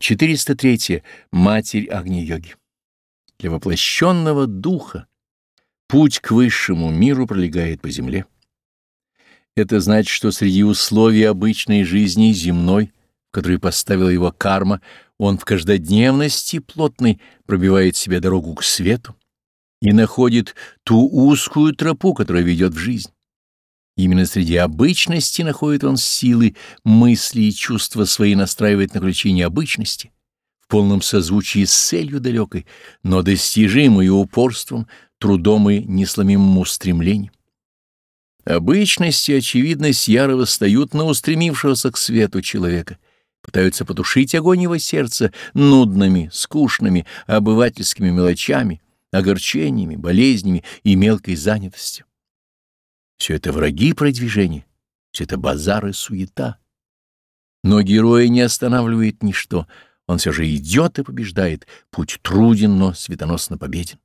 403. Матерь Агни-йоги. Для воплощенного духа путь к высшему миру пролегает по земле. Это значит, что среди условий обычной жизни земной, в которой поставила его карма, он в каждодневности плотной пробивает себе дорогу к свету и находит ту узкую тропу, которая ведет в жизнь. Именно среди обычности находит он силы, мысли и чувства свои настраивает на ключи обычности, в полном созвучии с целью далекой, но достижимой упорством, трудом и несломимым устремлением. Обычность и очевидность яро восстают на устремившегося к свету человека, пытаются потушить огонь его сердца нудными, скучными, обывательскими мелочами, огорчениями, болезнями и мелкой занятостью. Все это враги продвижения, все это базар и суета. Но героя не останавливает ничто, он все же идет и побеждает, путь труден, но светоносно победен.